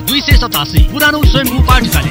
दुई सय सतासी पुरानो स्वयम्भू पाठशाला।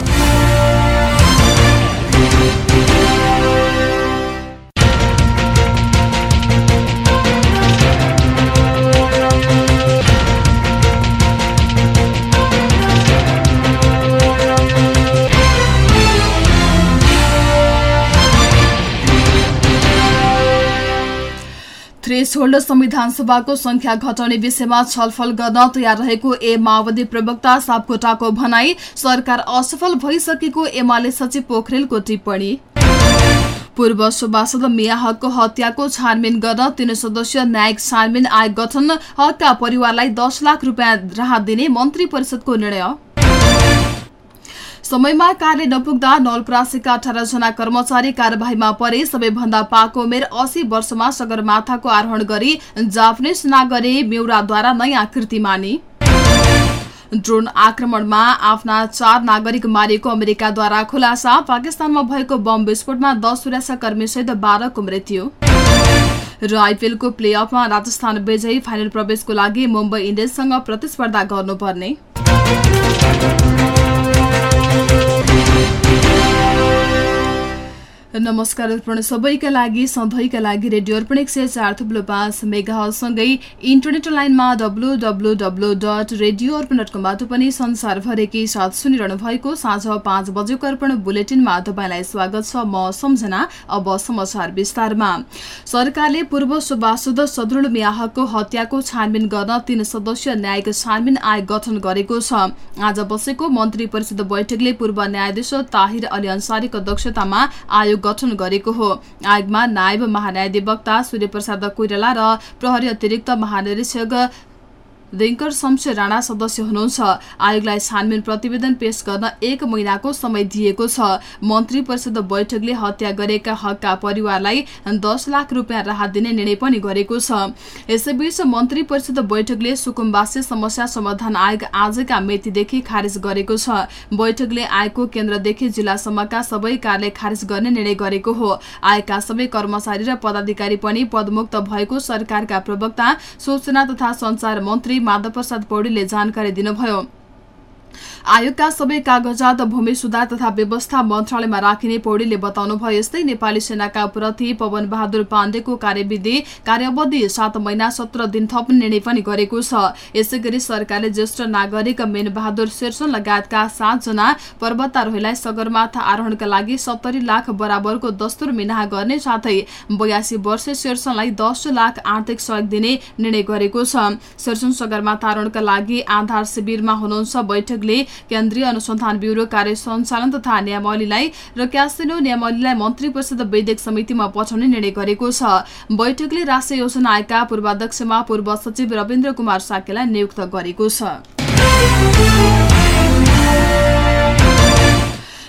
थ्रेसहोल्ड संविधान सभाको संख्या घटाउने विषयमा छलफल गर्न तयार रहेको ए माओवादी प्रवक्ता सापकोटाको भनाई सरकार असफल भइसकेको एमाले सचिव पोखरेलको टिप्पणी। पूर्व सभासद मिया हकको हत्याको छानबिन गर्न तीन सदस्यीय न्यायिक छानबिन आयोग गठन हकका परिवारलाई दस लाख रुपियाँ राहत दिने मन्त्री परिषदको निर्णय। समयमा कार्य नपुग्दा नलप्रासीका अठार जना कर्मचारी कार्यवाहीमा परे। सबैभन्दा पाको उमेर अस्सी वर्षमा सगरमाथाको आरोहण गरी जापानिज नागरे मेउराद्वारा नयाँ कृतिमानी ड्रोन आक्रमणमा आफ्ना चार नागरिक मारिएको अमेरिकाद्वारा खुलासा। पाकिस्तानमा भएको बम विस्फोटमा दस सुरक्षाकर्मीसहित बाह्रको मृत्यु र आइपिएलको प्लेअफमा राजस्थान विजयी फाइनल प्रवेशको लागि मुम्बई इन्डियन्ससँग प्रतिस्पर्धा गर्नुपर्ने। नमस्कार अर्पण। सबैका लागि सधैँका लागि रेडियो अर्पण एक सय चार थुप्लो पाँच मेगासँगै इन्टरनेट लाइनमा W W W dot radio Arpan dot कमबाट पनि संसारभरिकै साथ सुनिरहनु भएको साँझ पाँच बजेको अर्पण बुलेटिनमा तपाईँलाई स्वागत छ म सम्झना अब समाचार विस्तारमा। सरकारले पूर्व सभासद सदरुल मियाहको हत्याको छानबिन गर्न तीन सदस्यीय न्यायिक छानबिन आयोग गठन गरेको छ। आज बसेको मन्त्री परिषद बैठकले पूर्व न्यायाधीश ताहिर अली अन्सारीको अध्यक्षतामा आयोग गठन गरेको हो। आयोगमा नायब महान्यायाधिवक्ता सूर्यप्रसाद कोइराला र प्रहरी अतिरिक्त महानिरीक्षक दिङ्कर शमशेर राणा सदस्य हुनुहुन्छ। आयोगलाई छानबिन प्रतिवेदन पेश गर्न एक महिनाको समय दिएको छ। मन्त्री परिषद बैठकले हत्या गरेका हकका परिवारलाई दस लाख रुपियाँ राहत दिने निर्णय पनि गरेको छ। यसैबीच मन्त्री परिषद बैठकले सुकुम्बासी समस्या समाधान आयोग आजका मितिदेखि खारेज गरेको छ। बैठकले आयोगको केन्द्रदेखि जिल्लासम्मका सबै कार्यालय खारेज गर्ने निर्णय गरेको हो। आयोगका सबै कर्मचारी र पदाधिकारी पनि पदमुक्त भएको सरकारका प्रवक्ता सूचना तथा संचार मन्त्री माधव प्रसाद पौडेलले जानकारी दिनुभयो। आयोगका सबै कागजात भूमि सुधार तथा व्यवस्था मन्त्रालयमा राखिने पौडेलले बताउनुभयो यस्तै नेपाली सेनाका प्रति पवन बहादुर पाण्डेको कार्यविधि कार्यावधि सात महिना सत्र दिन थप्ने निर्णय पनि गरेको छ। यसै गरी सरकारले ज्येष्ठ नागरिक मेन बहादुर शेरसन लगायतका सातजना पर्वतारोहीलाई सगरमाथा आरोहणका लागि सत्तरी लाख बराबरको दस्तुर मिनाहा गर्ने साथै बयासी वर्ष शेरसनलाई दस लाख आर्थिक सहयोग दिने निर्णय गरेको छ। शेरसन सगरमाथा आरोहणका लागि आधार शिविरमा हुनुहुन्छ बैठकले केन्द्रीय अनुसन्धान ब्यूरो कार्य सञ्चालन तथा नियमावलीलाई र क्यासिनो नियमावलीलाई मन्त्री परिषद वैदिक समितिमा पठाउने निर्णय गरेको छ। बैठकले राष्ट्रिय योजना आयोगका पूर्वाध्यक्षमा पूर्व सचिव रविन्द्र कुमार साकेलाई नियुक्त गरेको छ।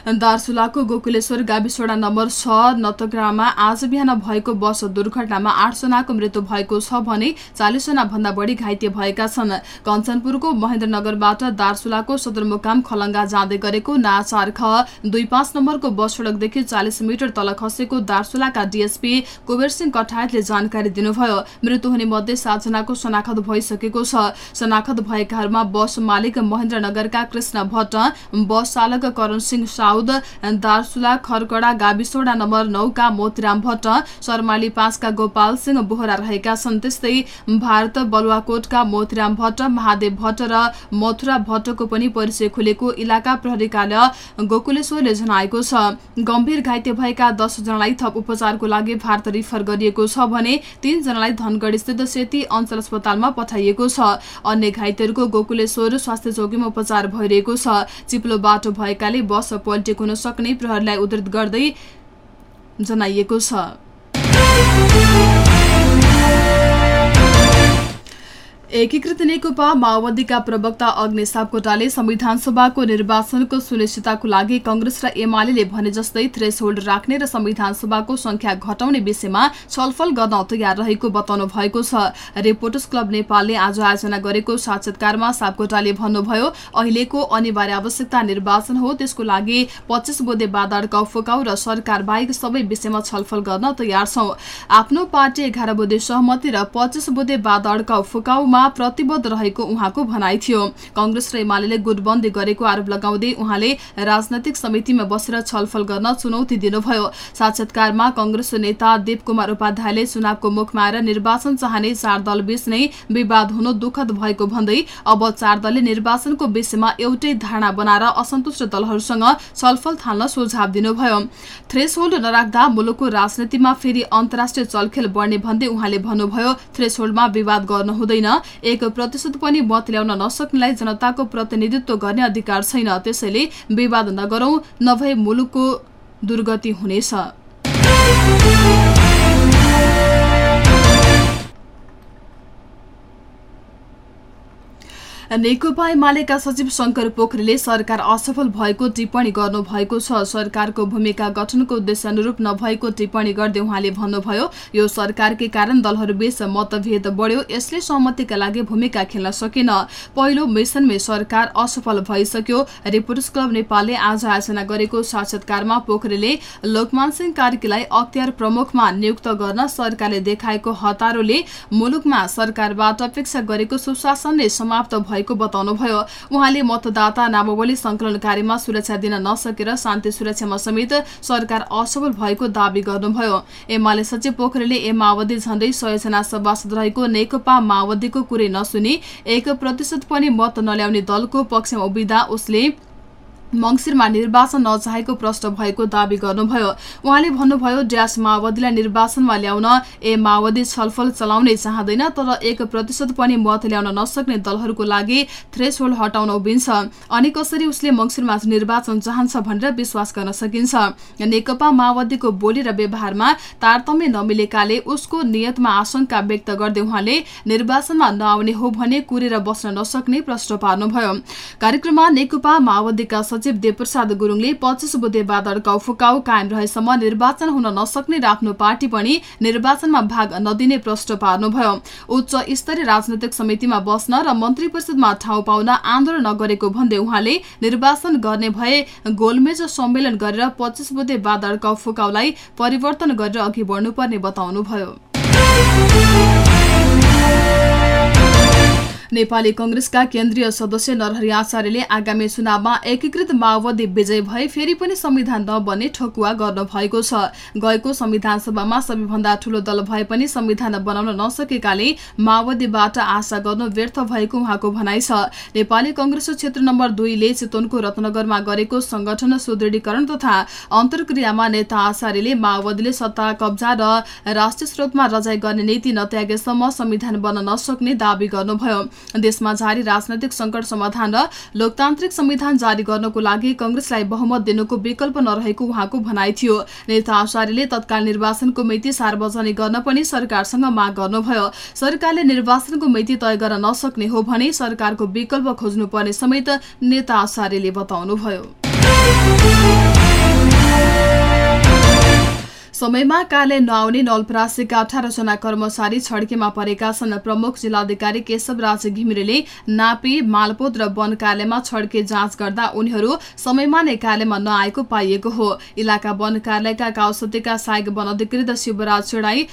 दार्चुलाको गोकुलेश्वर गाविसवडा नम्बर छ नतग्रामा आज बिहान भएको बस दुर्घटनामा आठजनाको मृत्यु भएको छ भने चालिसजना भन्दा बढी घाइते भएका छन्। कञ्चनपुरको महेन्द्रनगरबाट दार्चुलाको सदरमुकाम खलङ्गा जाँदै गरेको नाचार ख दुई पाँच नम्बरको बस सड़कदेखि चालिस मिटर तल खसेको दार्चुलाका डीएसपी कुबेर सिंह कठायतले जानकारी दिनुभयो। मृत्यु हुने मध्ये सातजनाको शनाखत भइसकेको छ। शनाखत भएकाहरूमा बस मालिक महेन्द्रनगरका कृष्ण भट्ट बस चालक करण सिंह साउद दार्चुला खरकडा गाविसोडा नम्बर नौका मोतीराम भट्ट शर्माली पाँचका गोपाल सिंह बोहरा रहेका छन्। त्यस्तै भारत बलुवाकोटका मोतीराम भट्ट महादेव भट्ट र मथुरा भट्टको पनि परिचय खुलेको इलाका प्रहरी कार्य गोकुलेश्वरले जनाएको छ। गम्भीर घाइते भएका दसजनालाई थप उपचारको लागि भारत रिफर गरिएको छ भने तीनजनालाई धनगढी स्थित सेती अञ्चल अस्पतालमा पठाइएको छ। अन्य घाइतेहरूको गोकुलेश्वर स्वास्थ्य चौकीमा उपचार भइरहेको छ। चिप्लो बाटो भएकाले बस पल्टेको हुन सक्ने प्रहरीलाई उद्धृत गर्दै जनाइएको छ। एकीकृत नेकपा माओवादीका प्रवक्ता अग्नि सापकोटाले संविधान सभाको निर्वाचनको सुनिश्चितताको लागि कंग्रेस र एमाले भने जस्तै थ्रेस होल्ड राख्ने र संविधान सभाको संख्या घटाउने विषयमा छलफल गर्न तयार रहेको बताउनु भएको छ। रिपोर्टर्स क्लब नेपालले आज आयोजना गरेको साक्षात्कारमा सापकोटाले भन्नुभयो अहिलेको अनिवार्य आवश्यकता निर्वाचन हो त्यसको लागि पच्चिस बोधे बाधाडका फुकाउ र सरकार बाहेक सबै विषयमा छलफल गर्न तयार छौं। आफ्नो पार्टी एघार बोधे सहमति र पच्चिस बोधे बाधाडका फुकाउमा प्रतिबद्ध रहेको उहाँको भनाइ थियो। कंग्रेस र एमाले गुटबन्दी गरेको आरोप लगाउँदै उहाँले राजनैतिक समितिमा बसेर छलफल गर्न चुनौती दिनुभयो। साक्षात्कारमा कंग्रेस नेता देव कुमार उपाध्यायले चुनावको मुखमा आएर निर्वाचन चाहने चार दल बीच नै विवाद हुनु दुःखद भएको भन्दै अब चार दलले निर्वाचनको विषयमा एउटै धारणा बनाएर असन्तुष्ट दलहरूसँग छलफल थाल्न सुझाव दिनुभयो। थ्रेस होल्ड नराख्दा मुलुकको राजनीतिमा फेरि अन्तर्राष्ट्रिय चलखेल बढ्ने भन्दै उहाँले भन्नुभयो थ्रेस होल्डमा विवाद गर्नु हुँदैन। एक प्रतिशत पनि मत ल्याउन नसक्नेलाई जनताको प्रतिनिधित्व गर्ने अधिकार छैन। त्यसैले विवाद नगरौं नभए मुलुकको दुर्गति हुनेछ। नेकपा एमालेका सचिव शंकर पोखरेलले सरकार असफल भएको टिप्पणी गर्नु भएको छ। सरकारको भूमिका गठनको उद्देश्य अनुरूप नभएको टिप्पणी गर्दै उहाँले भन्नुभयो यो सरकारकै कारण दलहरूबीच मतभेद बढ्यो यसले सहमतिका लागि भूमिका खेल्न सकेन। पहिलो मिसनमै सरकार असफल भइसक्यो। रिपोर्टर्स क्लब नेपालले आज आयोजना गरेको साक्षात्कारमा पोखरेलले लोकमान सिंह कार्कीलाई अख्तियार प्रमुखमा नियुक्त गर्न सरकारले देखाएको हतारोले मुलुकमा सरकारबाट अपेक्षा गरेको सुशासन नै समाप्त भएको बताउनुभयो उहाँले मतदाता नामावली संकलन कार्यमा सुरक्षा दिन नसकेर शान्ति सुरक्षामा समेत सरकार असफल भएको दावी गर्नुभयो। एमाले सचिव पोखरेलले ए माओवादी झण्डै सयजना सभासद रहेको नेकपा माओवादीको कुरै नसुनी एक प्रतिशत पनि मत नल्याउने दलको पक्षमा उभिँदा उसले मंगिरमा निर्वाचन नचाहेको प्रश्न भएको दावी गर्नुभयो। उहाँले भन्नुभयो ड्यास माओवादीलाई निर्वाचनमा ल्याउन ए माओवादी छलफल चलाउनै चाहँदैन तर एक प्रतिशत पनि मत ल्याउन नसक्ने दलहरूको लागि थ्रेस होल्ड हटाउन उभिन्छ। अनि कसरी उसले मंगिरमा निर्वाचन चाहन्छ भनेर विश्वास गर्न सकिन्छ। नेकपा माओवादीको बोली र व्यवहारमा तारतम्य नमिलेकाले उसको नियतमा आशंका व्यक्त गर्दै उहाँले निर्वाचनमा नआउने हो भने कुरेर बस्न नसक्ने प्रश्न पार्नुभयो। कार्यक्रममा नेकपा माओवादीका सचिव देवप्रसाद गुरूङले पच्चिस बुधे बादल फुकाउ कायम रहेसम्म निर्वाचन हुन नसक्ने र आफ्नो पार्टी पनि निर्वाचनमा भाग नदिने प्रश्न पार्नुभयो। उच्च स्तरीय राजनैतिक समितिमा बस्न र मन्त्री परिषदमा ठाउँ पाउन आन्दोलन नगरेको भन्दै उहाँले निर्वाचन गर्ने भए गोलमेज सम्मेलन गरेर पच्चिस बुधे फुकाउलाई परिवर्तन गरेर अघि बढ्नुपर्ने बताउनुभयो। नेपाली कंग्रेसका केन्द्रीय सदस्य नरहरि आचार्यले आगामी चुनावमा एकीकृत माओवादी विजय भए फेरि पनि संविधान नबन्ने ठकुवा गर्नु भएको छ। गएको संविधान सभामा सबैभन्दा ठूलो दल भए पनि संविधान बनाउन नसकेकाले माओवादीबाट आशा गर्नु व्यर्थ भएको उहाँको भनाइ छ। नेपाली कंग्रेस क्षेत्र नम्बर दुईले चितवनको रत्नगरमा गरेको संगठन सुदृढीकरण तथा अन्तर्क्रियामा नेता आचार्यले माओवादीले सत्ता कब्जा र राष्ट्रिय स्रोतमा रजाई गर्ने नीति नत्यागेसम्म संविधान बन्न नसक्ने दावी गर्नुभयो। देशमा जारी राजनैतिक संकट समाधान र लोकतान्त्रिक संविधान जारी गर्नको लागि कंग्रेसलाई बहुमत दिनुको विकल्प नरहेको उहाँको भनाइ थियो। नेता आचार्यले तत्काल निर्वाचनको मिति सार्वजनिक गर्न पनि सरकारसँग माग गर्नुभयो। सरकारले निर्वाचनको मिति तय गर्न नसक्ने हो भने सरकारको विकल्प खोज्नुपर्ने समेत नेता आचार्यले बताउनुभयो। समयमा कार्यालय नआउने नलपरासीका अठारजना कर्मचारी छड्केमा परेका छन्। प्रमुख जिल्लाधिकारी केशव राज घिमिरेले नापी मालपोत र वन कार्यालयमा छड्के जाँच गर्दा उनीहरू समयमा नै कार्यालयमा नआएको पाइएको हो। इलाका वन कार्यालयका काउसतीका सहायक वन अधिकृत शिवराज चेडाई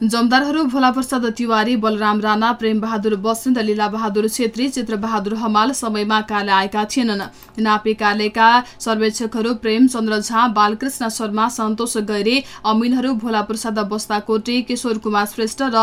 जमदारहरू भोलाप्रसाद तिवारी बलराम राणा प्रेम बहादुर बसन्त लीला बहादुर छेत्री चित्रबहादुर हमाल समयमा कार्य आएका थिएनन्। नापी कार्यालयका सर्वेक्षकहरू प्रेम चन्द्र झा बालकृष्ण शर्मा सन्तोष गैरे अमिनहरू भोलाप्रसाद बस्ताकोटे किशोर कुमार श्रेष्ठ र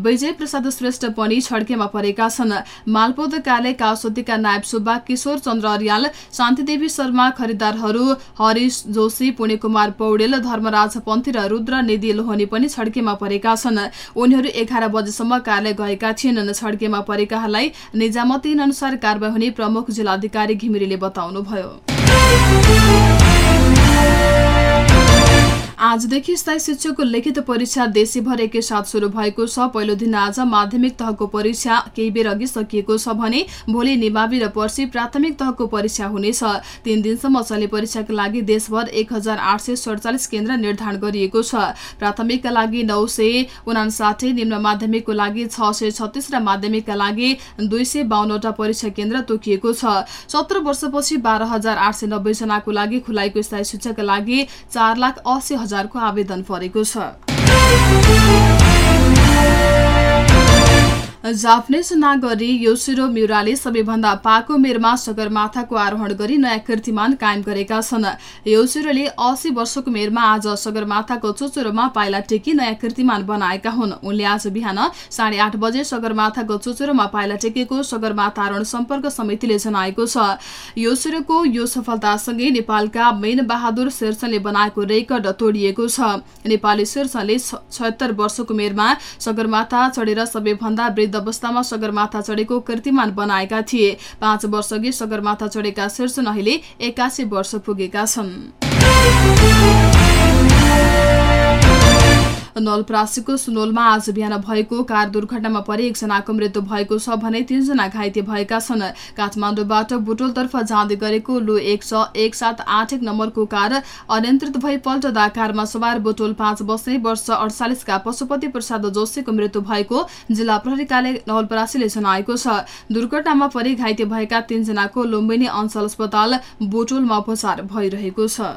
विजय प्रसाद श्रेष्ठ पनि छड्केमा परेका छन्। मालपोत कार्यालयका औषधिका नायब सुब्बा किशोर चन्द्र अरियाल शान्तिदेवी शर्मा खरिदारहरू हरिश जोशी पुणे पौडेल धर्मराज पन्थी र रुद्र निधि लोहनी पनि छड्केमा परेका छन् उनीहरू एघार बजेसम्म कार्यालय गएका थिएनन् छड्केमा परेकाहरूलाई निजामती अनुसार कारवाही हुने प्रमुख जिल्लाधिकारी घिमिरेले बताउनुभयो। आजदेखि स्थायी शिक्षकको लिखित परीक्षा देशैभर एकैसाथ शुरू भएको छ। पहिलो दिन आज माध्यमिक तहको परीक्षा केही बेर अघि सकिएको छ भने भोलि निमावि र पर्सि प्राथमिक तहको परीक्षा हुनेछ। तीन दिनसम्म चल्ने परीक्षाका लागि देशभर एक केन्द्र निर्धारण गरिएको छ। प्राथमिकका लागि नौ सय निम्न माध्यमिकको लागि छ सय छत्तिस र माध्यमिकका लागि दुई सय बाहन्नवटा परीक्षा केन्द्र तोकिएको छ। सत्र वर्षपछि बाह्र हजार आठ सय नब्बे जनाको लागि खुलाएको स्थायी शिक्षाका लागि चार लाख अस्सी हजारको आवेदन परेको छ। जापानिज नागरी योसिरो म्युराले सबैभन्दा पाको मेरमा सगरमाथाको आरोहण गरी नयाँ कीर्तिमान कायम गरेका छन्। योसिरोले अस्सी वर्षको मेरमा आज सगरमाथाको चोचोरोमा पाइला टेकी नयाँ कीर्तिमान बनाएका हुन्। उनले आज बिहान साढे आठ बजे सगरमाथाको चोचोरोमा पाइला टेकेको सगरमाथा आरोहण सम्पर्क समितिले जनाएको छ। योसिरोको यो सफलतासँगै नेपालका मेन बहादुर शेरसनले बनाएको रेकर्ड तोडिएको छ। नेपाली शेरसनले छत्तर वर्षको मेरमा सगरमाथा चढेर सबैभन्दा वृद्ध अवस्थामा सगरमाथा चढेको कीर्तिमान बनाएका थिए। पाँच वर्षअघि सगरमाथा चढेका शीर्षन अहिले एकासी वर्ष पुगेका छन्। नलप्रासीको सुनोलमा आज बिहान भएको कार दुर्घटनामा परि एकजनाको मृत्यु भएको छ भने तीनजना घाइते भएका छन्। काठमाडौँबाट बुटोलतर्फ जाँदै गरेको लु एक छ एक सात आठ एक नम्बरको कार अनियन्त्रित भई पल्टदा कारमा सवार बुटोल पाँच बस्ने वर्ष अडचालिसका पशुपति प्रसाद जोशीको मृत्यु भएको जिल्ला प्रहरीकाले नवलपरासीले जनाएको छ। दुर्घटनामा परि घाइते भएका तीनजनाको लुम्बिनी अञ्चल अस्पताल बुटोलमा उपचार भइरहेको छ।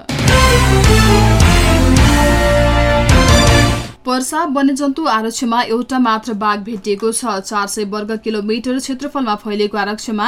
पर्सा वन्यजन्तु आरक्षमा एउटा मात्र बाघ भेटिएको छ। चार सय वर्ग किलोमिटर क्षेत्रफलमा फैलिएको आरक्षमा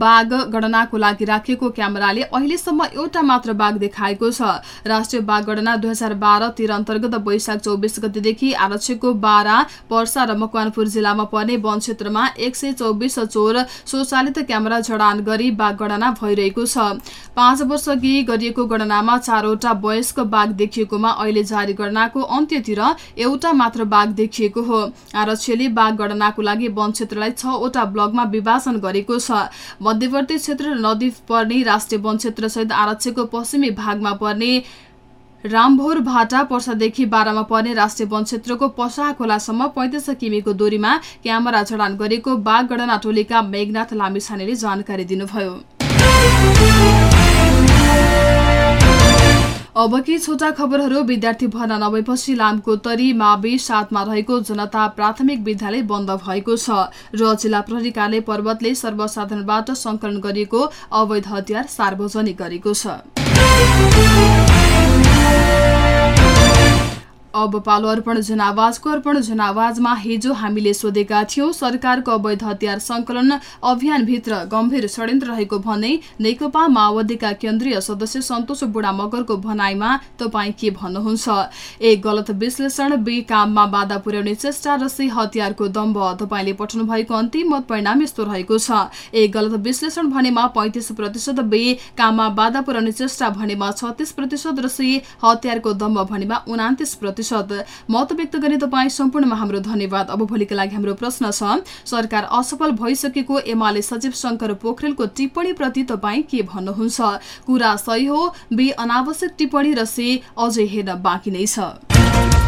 बाघ गणनाको लागि राखिएको क्यामेराले अहिलेसम्म एउटा मात्र बाघ देखाएको छ। राष्ट्रिय बाघ गणना दुई हजार बाह्र तेह्र अन्तर्गत वैशाख चौबिस गतिदेखि आरक्षको बाह्र पर्सा र मकवानपुर जिल्लामा पर्ने वन क्षेत्रमा एक सय चौबिस चोर स्वचालित क्यामेरा जडान गरी बाघ गणना भइरहेको छ। पाँच वर्ष अघि गरिएको गणनामा चारवटा वयस्क बाघ देखिएकोमा अहिले जारी गणनाको अन्त्यतिर एउटा मात्र बाघ देखिएको हो। आरक्षले बाघ गणनाको लागि वन क्षेत्रलाई छवटा ब्लकमा विभाजन गरेको छ। मध्यवर्ती क्षेत्र नदी पर्ने राष्ट्रिय वन क्षेत्रसहित आरक्षको पश्चिमी भागमा पर्ने रामभोर भाटा पर्सादेखि बाह्रमा पर्ने राष्ट्रिय वन क्षेत्रको पसा खोलासम्म पैंतिस किमीको दूरीमा क्यामेरा जडान गरेको बाघ गणना टोलीका मेघनाथ लामिछानेले जानकारी दिनुभयो। अबकी छोटा खबरहरू विद्यार्थी भर्ना नभएपछि लामकोतरी मावि सातमा रहेको जनता प्राथमिक विद्यालय बन्द भएको छ र जिल्ला प्रहरी कार्य पर्वतले सर्वसाधारणबाट संकलन गरिएको अवैध हतियार सार्वजनिक गरेको छ। अब पालो अर्पण जनावाजको अर्पण जनावाजमा हिजो हामीले सोधेका थियौं सरकारको अवैध हतियार संकलन अभियानभित्र गम्भीर षड्यन्त्र रहेको भन्ने नेकपा माओवादीका केन्द्रीय सदस्य सन्तोष बुढा मगरको भनाईमा तपाईँ के भन्नुहुन्छ? ए गलत विश्लेषण बी काममा बाधा पुर्याउने चेष्टा र सी हतियारको दम्ब तपाईँले पठाउनु भएको अन्तिम मत परिणाम यस्तो रहेको छ। ए गलत विश्लेषण भनेमा पैंतिस प्रतिशत बी काममा बाधा पुर्याउने चेष्टा भनेमा छत्तीस प्रतिशत र सी हतियारको दम्ब भनेमा उनातिस प्रतिशत। प्रतिशत। मत व्यक्त गर्ने तपाईँ सम्पूर्णमा हाम्रो धन्यवाद। अब भोलिका लागि हाम्रो प्रश्न छ सरकार असफल भइसकेको एमाले सचिव शङ्कर पोखरेलको टिप्पणीप्रति तपाईँ के भन्नुहुन्छ? कुरा सही हो बे अनावश्यक टिप्पणी र से अझै हेर्न बाँकी नै छ।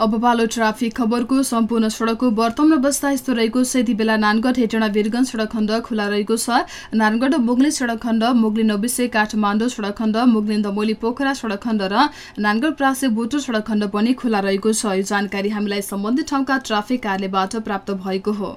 अब पालो ट्राफिक खबरको सम्पूर्ण सड़कको वर्तमान अवस्था यस्तो रहेको छ। यति बेला नानगढ हेटडा वीरगंज सड़क खण्ड खुला रहेको छ। नानगढ मुगली सड़क खण्ड मुगली नबिसे काठमाडौँ सड़क खण्ड मुगली दमोली पोखरा सड़क खण्ड र नानगढ प्रासे बोटो सड़क खण्ड पनि खुला रहेको छ। यो जानकारी हामीलाई सम्बन्धित ठाउँका ट्राफिक कार्यालयबाट प्राप्त भएको हो।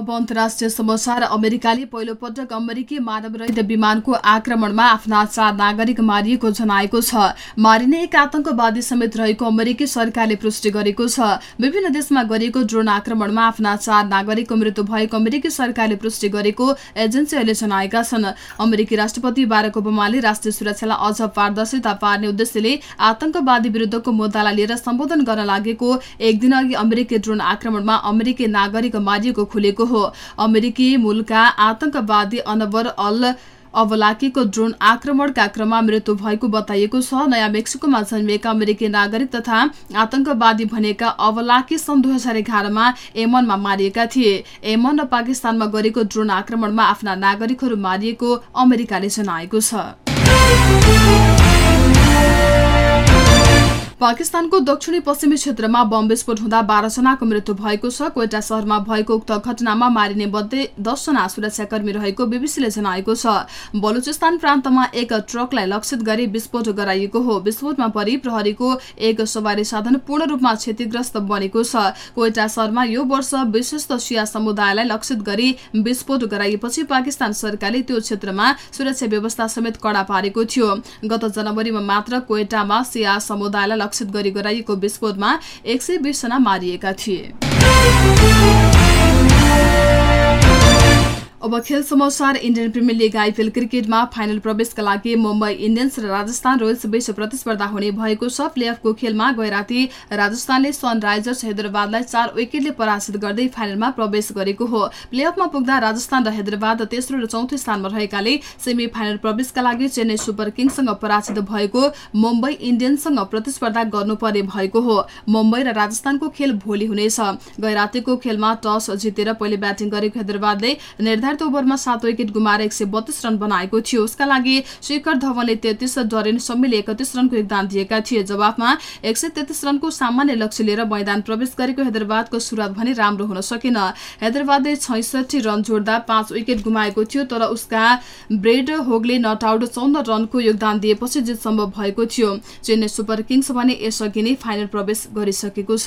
अब अन्तर्राष्ट्रिय समाचार अमेरिकाले पहिलो पटक अमेरिकी मानवरहित विमानको आक्रमणमा आफ्ना चार नागरिक मारिएको जनाएको छ। मारिने एक आतंकवादी समेत रहेको अमेरिकी सरकारले पुष्टि गरेको छ। विभिन्न देशमा गरिएको ड्रोन आक्रमणमा आफ्ना चार नागरिकको मृत्यु भएको अमेरिकी सरकारले पुष्टि गरेको एजेन्सीहरूले जनाएका छन्। अमेरिकी राष्ट्रपति बारक ओबामाले राष्ट्रिय सुरक्षालाई अझ पारदर्शिता पार्ने उद्देश्यले आतंकवादी विरुद्धको मुद्दालाई लिएर सम्बोधन गर्न लागेको एक दिन अघि अमेरिकी ड्रोन आक्रमणमा अमेरिकी नागरिक मारिएको खुलेको हो। अमेरिकी मूलका आतंकवादी अनवर अल अवलाकीको ड्रोन आक्रमणका क्रममा मृत्यु भएको बताइएको छ। नयाँ मेक्सिकोमा जन्मिएका अमेरिकी नागरिक तथा आतंकवादी भनेका अवलाकी सन् दुई हजार एघारमा एमनमा मारिएका थिए। एमन र पाकिस्तानमा गरेको ड्रोन आक्रमणमा आफ्ना नागरिकहरू मारिएको अमेरिकाले जनाएको छ। पाकिस्तानको दक्षिणी पश्चिमी क्षेत्रमा बम विस्फोट हुँदा बाह्रजनाको मृत्यु भएको छ। कोइटा शहरमा भएको उक्त घटनामा मारिने मध्ये दसजना सुरक्षाकर्मी रहेको बीबीसीले जनाएको छ। बलुचिस्तान प्रान्तमा एक ट्रकलाई लक्षित गरी विस्फोट गराइएको हो। विस्फोटमा परि प्रहरीको एक सवारी साधन पूर्ण रूपमा क्षतिग्रस्त बनेको छ। कोइटा शहरमा यो वर्ष विशिष्ट सिया समुदायलाई लक्षित गरी विस्फोट गराइएपछि पाकिस्तान सरकारले त्यो क्षेत्रमा सुरक्षा व्यवस्था समेत कडा पारेको थियो। गत जनवरीमा मात्र कोइटामा सिया समुदायलाई लक्षित गरी गराइएको विस्फोटमा एक सय बिसजना मारिएका थिए। अब खेल समाचार इन्डियन प्रिमियर लिग आइपिएल क्रिकेटमा फाइनल प्रवेशका लागि मुम्बई इन्डियन्स र राजस्थान रोयल्स बीच प्रतिस्पर्धा हुने भएको छ। प्लेअफको खेलमा गए राति राजस्थानले सनराइजर्स हैदराबादलाई चार विकेटले पराजित गर्दै फाइनलमा प्रवेश गरेको हो। प्लेअफमा पुग्दा राजस्थान र हैदराबाद तेस्रो र चौथो स्थानमा रहेकाले सेमी फाइनल प्रवेशका लागि चेन्नई सुपर किङ्ससँग पराजित भएको मुम्बई इन्डियन्ससँग प्रतिस्पर्धा गर्नुपर्ने भएको हो। मुम्बई र राजस्थानको खेल भोलि हुनेछ। गए रातिको खेलमा टस जितेर पहिले ब्याटिङ गरेको हैदराबादले निर्धारित निर्धारित ओभरमा सात विकेट गुमाएर एक रन बनाएको थियो। उसका लागि शेखर धवनले तेत्तिस डरेन सम्मीले एकतिस रनको योगदान दिएका थिए। जवाफमा एक रनको सामान्य लक्ष्य लिएर मैदान प्रवेश गरेको हैदराबादको सुरुवात भने राम्रो हुन सकेन। हैदराबादले छैसठी रन जोड्दा पाँच विकेट गुमाएको थियो तर उसका ब्रेड होगले नट आउट चौध रनको योगदान दिएपछि जित सम्भव भएको थियो। चेन्नई सुपर किङ्स भने यसअघि नै फाइनल प्रवेश गरिसकेको छ।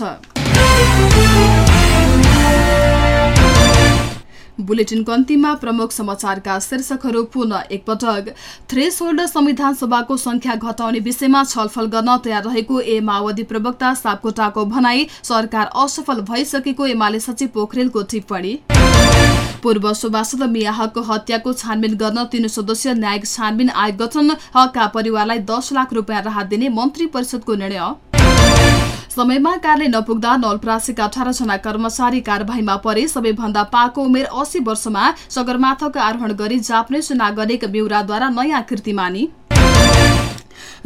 बुलेटिन प्रमुख समाचारका शीर्षकहरू पुनः एकपटक। थ्रेस संविधान सभाको संख्या घटाउने विषयमा छलफल गर्न तयार रहेको ए माओवादी प्रवक्ता सापकोटाको भनाई सरकार असफल भइसकेको एमाले सचिव पोखरेलको टिप्पणी। पूर्व सभासद मिया हकको हत्याको छानबिन गर्न तीन सदस्यीय न्यायिक छानबिन आयोग गठन हकका परिवारलाई दस लाख रुपियाँ राहत दिने मन्त्री परिषदको निर्णय। समयमा कार्य नपुग्दा नलप्रासीका जना कर्मचारी कार्यवाहीमा परे। सबैभन्दा पाको उमेर अस्सी वर्षमा सगरमाथाको आरोहण गरी जापानिज नागरिक बेउराद्वारा नयाँ कृतिमानी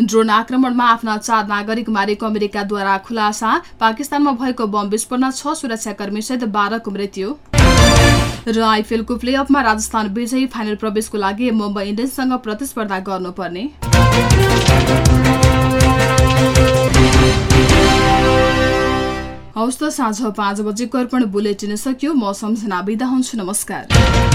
ड्रोन आक्रमणमा आफ्ना चार नागरिक मारेको अमेरिकाद्वारा खुलासा। पाकिस्तानमा भएको बम विस्फोटमा छ सुरक्षाकर्मीसहित बाह्रको मृत्यु। र आइपिएलको प्लेअफमा राजस्थान विजयी फाइनल प्रवेशको लागि मुम्बई इन्डियन्ससँग प्रतिस्पर्धा गर्नुपर्ने। हौस् त साँझ पाँच बजेको अर्पण बुलेटिन सक्यो। म सम्झना बिदा हुन्छु। नमस्कार।